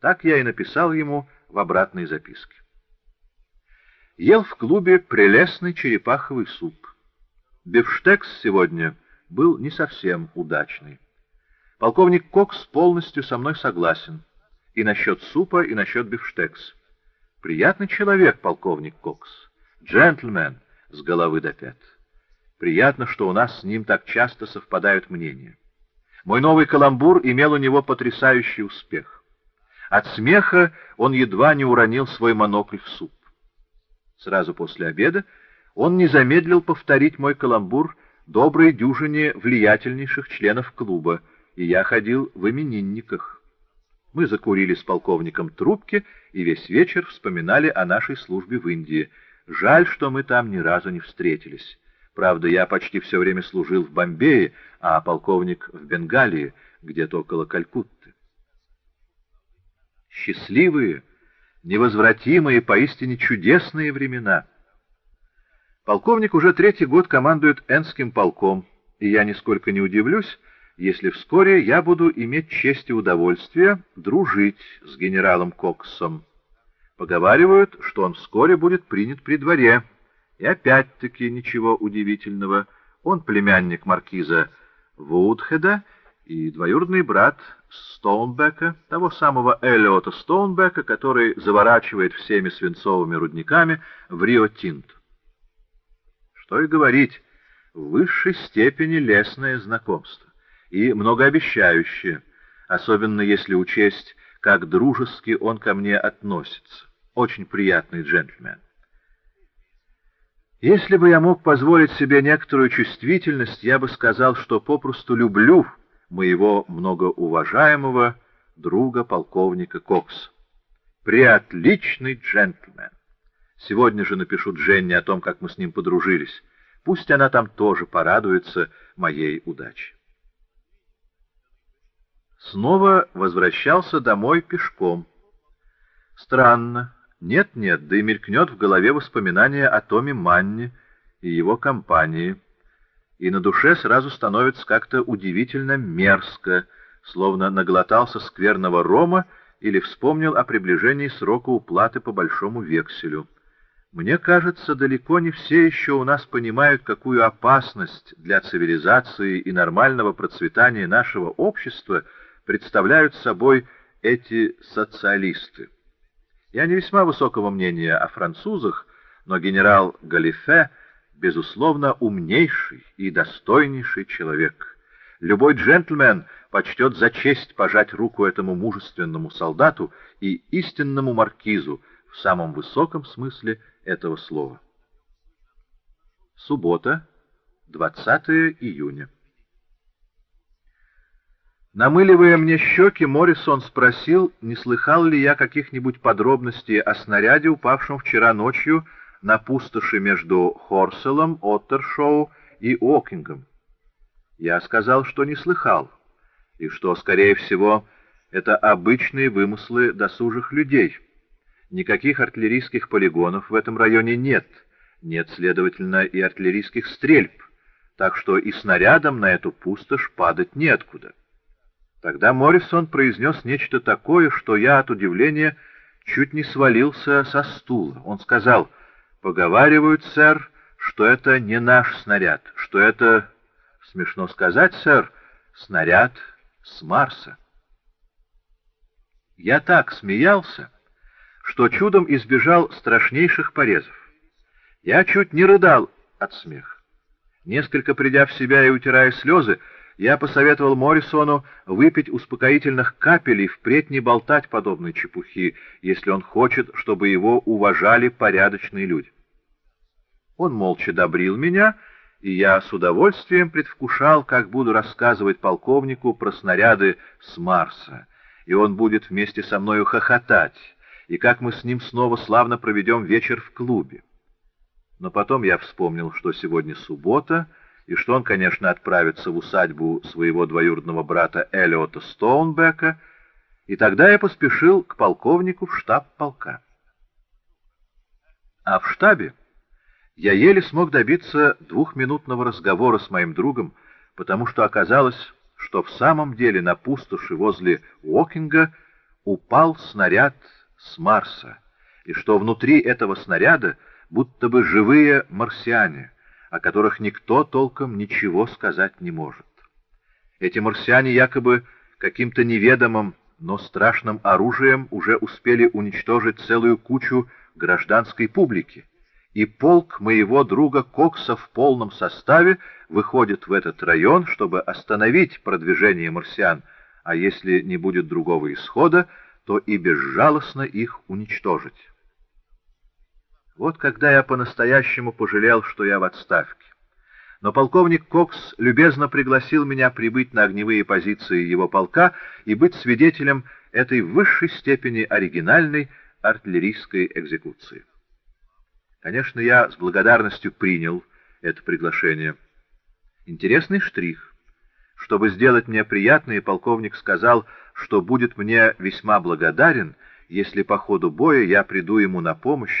Так я и написал ему в обратной записке. Ел в клубе прелестный черепаховый суп. Бифштекс сегодня был не совсем удачный. Полковник Кокс полностью со мной согласен. И насчет супа, и насчет бифштекс. Приятный человек, полковник Кокс. Джентльмен с головы до пят. Приятно, что у нас с ним так часто совпадают мнения. Мой новый каламбур имел у него потрясающий успех. От смеха он едва не уронил свой монокль в суп. Сразу после обеда он не замедлил повторить мой каламбур доброй дюжине влиятельнейших членов клуба, и я ходил в именинниках. Мы закурили с полковником трубки и весь вечер вспоминали о нашей службе в Индии. Жаль, что мы там ни разу не встретились. Правда, я почти все время служил в Бомбее, а полковник в Бенгалии, где-то около Калькутты. Счастливые, невозвратимые, поистине чудесные времена. Полковник уже третий год командует Энским полком, и я нисколько не удивлюсь, если вскоре я буду иметь честь и удовольствие дружить с генералом Коксом. Поговаривают, что он вскоре будет принят при дворе, и опять-таки ничего удивительного. Он племянник маркиза Вудхеда и двоюродный брат Стоунбека, того самого Эллиота Стоунбека, который заворачивает всеми свинцовыми рудниками в Рио-Тинт. Что и говорить, в высшей степени лесное знакомство и многообещающее, особенно если учесть, как дружески он ко мне относится. Очень приятный джентльмен. Если бы я мог позволить себе некоторую чувствительность, я бы сказал, что попросту люблю моего многоуважаемого друга полковника Кокса. Преотличный джентльмен. Сегодня же напишу Дженни о том, как мы с ним подружились. Пусть она там тоже порадуется моей удаче. Снова возвращался домой пешком. Странно. Нет-нет, да и мелькнет в голове воспоминание о Томе Манне и его компании, и на душе сразу становится как-то удивительно мерзко, словно наглотался скверного рома или вспомнил о приближении срока уплаты по большому векселю. Мне кажется, далеко не все еще у нас понимают, какую опасность для цивилизации и нормального процветания нашего общества представляют собой эти социалисты. Я не весьма высокого мнения о французах, но генерал Галифе, безусловно, умнейший и достойнейший человек. Любой джентльмен почтет за честь пожать руку этому мужественному солдату и истинному маркизу в самом высоком смысле этого слова. Суббота, 20 июня. Намыливая мне щеки, Моррисон спросил, не слыхал ли я каких-нибудь подробностей о снаряде, упавшем вчера ночью на пустоши между Хорселом, Оттершоу и Окингом. Я сказал, что не слыхал, и что, скорее всего, это обычные вымыслы досужих людей. Никаких артиллерийских полигонов в этом районе нет, нет, следовательно, и артиллерийских стрельб, так что и снарядом на эту пустошь падать неоткуда. Тогда Моррисон произнес нечто такое, что я от удивления чуть не свалился со стула. Он сказал, «Поговаривают, сэр, что это не наш снаряд, что это, смешно сказать, сэр, снаряд с Марса». Я так смеялся, что чудом избежал страшнейших порезов. Я чуть не рыдал от смеха. Несколько придя в себя и утирая слезы, я посоветовал Моррисону выпить успокоительных капель и впредь не болтать подобной чепухи, если он хочет, чтобы его уважали порядочные люди. Он молча добрил меня, и я с удовольствием предвкушал, как буду рассказывать полковнику про снаряды с Марса, и он будет вместе со мною хохотать, и как мы с ним снова славно проведем вечер в клубе. Но потом я вспомнил, что сегодня суббота — и что он, конечно, отправится в усадьбу своего двоюродного брата Эллиота Стоунбека, и тогда я поспешил к полковнику в штаб полка. А в штабе я еле смог добиться двухминутного разговора с моим другом, потому что оказалось, что в самом деле на пустоши возле Уокинга упал снаряд с Марса, и что внутри этого снаряда будто бы живые марсиане, о которых никто толком ничего сказать не может. Эти марсиане якобы каким-то неведомым, но страшным оружием уже успели уничтожить целую кучу гражданской публики, и полк моего друга Кокса в полном составе выходит в этот район, чтобы остановить продвижение марсиан, а если не будет другого исхода, то и безжалостно их уничтожить. Вот когда я по-настоящему пожалел, что я в отставке. Но полковник Кокс любезно пригласил меня прибыть на огневые позиции его полка и быть свидетелем этой высшей степени оригинальной артиллерийской экзекуции. Конечно, я с благодарностью принял это приглашение. Интересный штрих. Чтобы сделать мне приятное, полковник сказал, что будет мне весьма благодарен, если по ходу боя я приду ему на помощь,